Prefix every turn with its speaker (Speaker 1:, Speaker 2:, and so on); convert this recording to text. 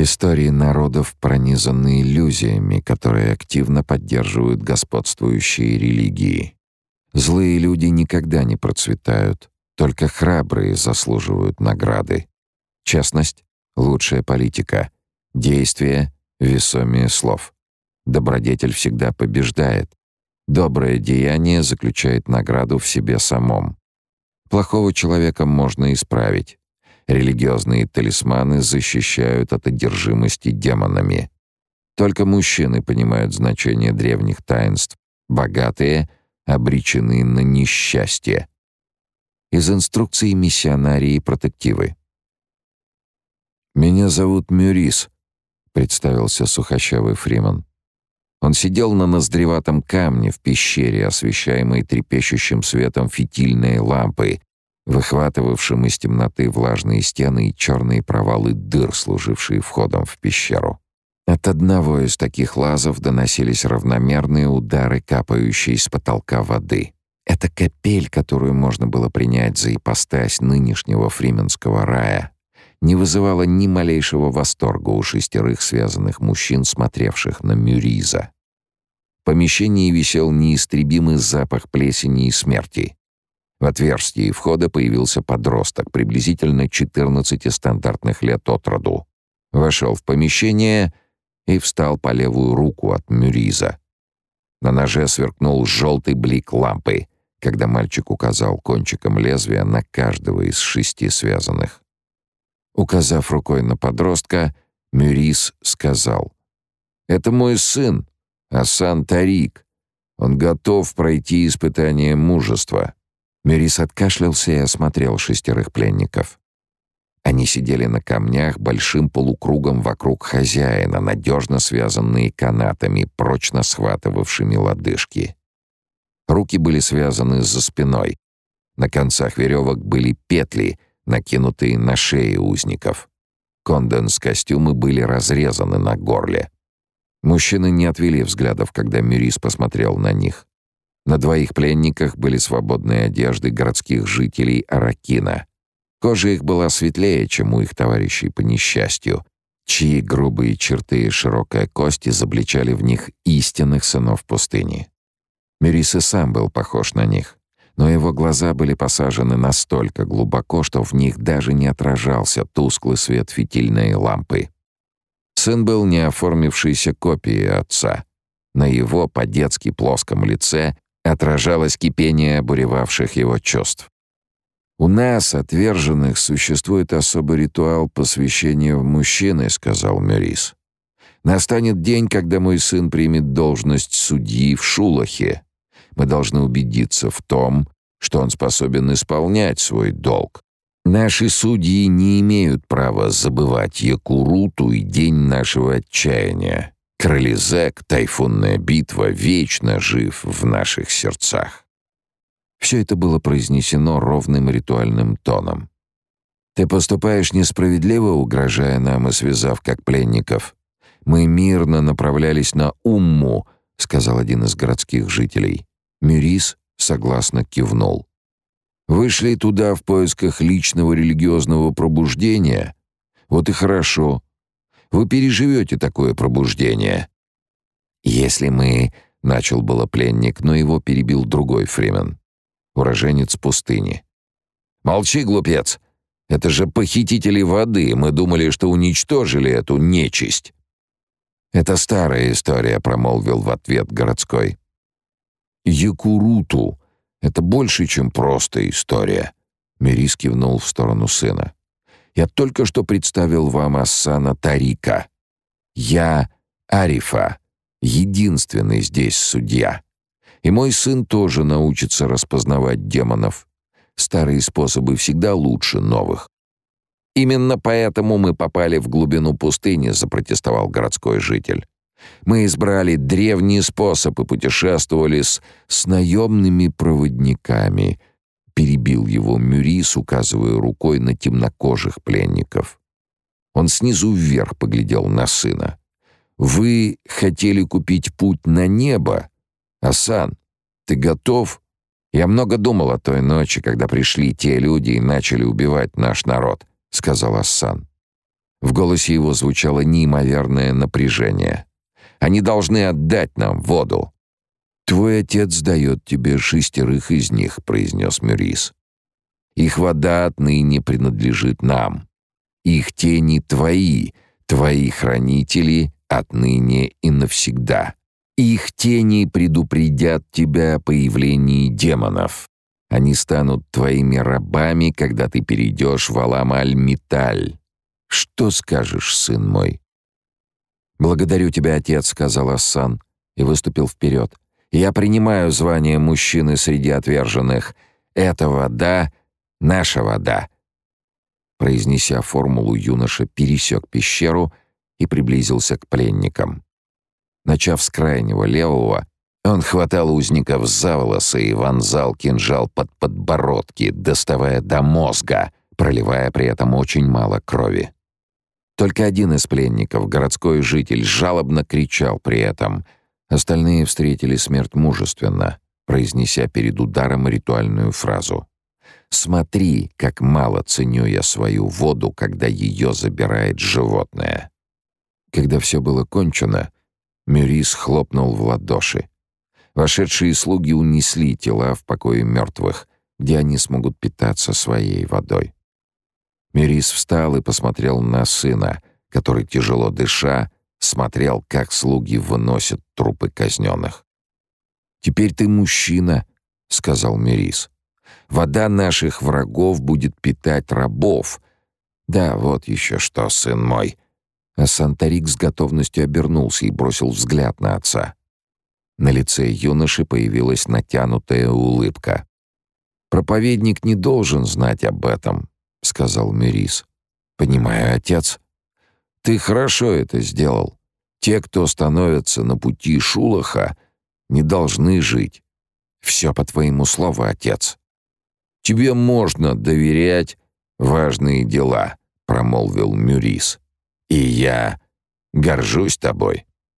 Speaker 1: Истории народов пронизаны иллюзиями, которые активно поддерживают господствующие религии. Злые люди никогда не процветают, только храбрые заслуживают награды. Честность — лучшая политика, действие — весомее слов. Добродетель всегда побеждает. Доброе деяние заключает награду в себе самом. Плохого человека можно исправить. Религиозные талисманы защищают от одержимости демонами. Только мужчины понимают значение древних таинств. Богатые обречены на несчастье. Из инструкции миссионарии протективы. «Меня зовут Мюрис», — представился сухощавый Фриман. Он сидел на ноздреватом камне в пещере, освещаемой трепещущим светом фитильной лампы, выхватывавшим из темноты влажные стены и черные провалы дыр, служившие входом в пещеру. От одного из таких лазов доносились равномерные удары, капающие с потолка воды. Эта капель, которую можно было принять за ипостась нынешнего фрименского рая, не вызывала ни малейшего восторга у шестерых связанных мужчин, смотревших на Мюриза. В помещении висел неистребимый запах плесени и смерти. В отверстии входа появился подросток, приблизительно 14 стандартных лет от роду. Вошел в помещение и встал по левую руку от Мюриза. На ноже сверкнул желтый блик лампы, когда мальчик указал кончиком лезвия на каждого из шести связанных. Указав рукой на подростка, Мюрис сказал, «Это мой сын, Асан Тарик. Он готов пройти испытание мужества». Мюрис откашлялся и осмотрел шестерых пленников. Они сидели на камнях большим полукругом вокруг хозяина, надежно связанные канатами, прочно схватывавшими лодыжки. Руки были связаны за спиной. На концах веревок были петли, накинутые на шеи узников. Конденс-костюмы были разрезаны на горле. Мужчины не отвели взглядов, когда Мюрис посмотрел на них. На двоих пленниках были свободные одежды городских жителей Аракина. Кожа их была светлее, чем у их товарищей по несчастью, чьи грубые черты и широкая кость изобличали в них истинных сынов пустыни. Мирис и сам был похож на них, но его глаза были посажены настолько глубоко, что в них даже не отражался тусклый свет фитильной лампы. Сын был не оформившейся копией отца. На его по-детски плоском лице отражалось кипение обуревавших его чувств. «У нас, отверженных, существует особый ритуал посвящения в мужчины», — сказал Мюрис. «Настанет день, когда мой сын примет должность судьи в Шулахе. Мы должны убедиться в том, что он способен исполнять свой долг. Наши судьи не имеют права забывать Якуруту и день нашего отчаяния. Крылезек, тайфунная битва вечно жив в наших сердцах. Все это было произнесено ровным ритуальным тоном. «Ты поступаешь несправедливо, угрожая нам и связав как пленников. Мы мирно направлялись на Умму», — сказал один из городских жителей. Мюрис согласно кивнул. «Вышли туда в поисках личного религиозного пробуждения? Вот и хорошо. Вы переживете такое пробуждение. Если мы, начал было пленник, но его перебил другой Фримен, уроженец пустыни. Молчи, глупец. Это же похитители воды. Мы думали, что уничтожили эту нечисть. Это старая история, промолвил в ответ городской. Якуруту это больше, чем просто история. Мирис кивнул в сторону сына. Я только что представил вам Ассана Тарика. Я Арифа, единственный здесь судья. И мой сын тоже научится распознавать демонов. Старые способы всегда лучше новых. Именно поэтому мы попали в глубину пустыни, запротестовал городской житель. Мы избрали древний способ и путешествовали с, с наемными проводниками, перебил его Мюрис, указывая рукой на темнокожих пленников. Он снизу вверх поглядел на сына. «Вы хотели купить путь на небо? Асан, ты готов?» «Я много думал о той ночи, когда пришли те люди и начали убивать наш народ», — сказал Асан. В голосе его звучало неимоверное напряжение. «Они должны отдать нам воду». «Твой отец дает тебе шестерых из них», — произнес Мюрис. «Их вода отныне принадлежит нам. Их тени твои, твои хранители отныне и навсегда. Их тени предупредят тебя о появлении демонов. Они станут твоими рабами, когда ты перейдешь в Аламаль-Металь. Что скажешь, сын мой?» «Благодарю тебя, отец», — сказал Ассан и выступил вперед. «Я принимаю звание мужчины среди отверженных. Это вода, наша вода». Произнеся формулу, юноша пересек пещеру и приблизился к пленникам. Начав с крайнего левого, он хватал узников за волосы и вонзал кинжал под подбородки, доставая до мозга, проливая при этом очень мало крови. Только один из пленников, городской житель, жалобно кричал при этом. Остальные встретили смерть мужественно, произнеся перед ударом ритуальную фразу. «Смотри, как мало ценю я свою воду, когда ее забирает животное». Когда все было кончено, Мюрис хлопнул в ладоши. Вошедшие слуги унесли тела в покое мертвых, где они смогут питаться своей водой. Мирис встал и посмотрел на сына, который, тяжело дыша, смотрел, как слуги выносят трупы казненных. «Теперь ты мужчина», — сказал Мирис. «Вода наших врагов будет питать рабов. Да, вот еще что, сын мой». А Сантарик с готовностью обернулся и бросил взгляд на отца. На лице юноши появилась натянутая улыбка. «Проповедник не должен знать об этом», — сказал Мирис. «Понимаю, отец. Ты хорошо это сделал. Те, кто становятся на пути Шулаха, не должны жить. Все по твоему слову, отец. Тебе можно доверять важные дела», — промолвил Мюрис. «И я горжусь тобой».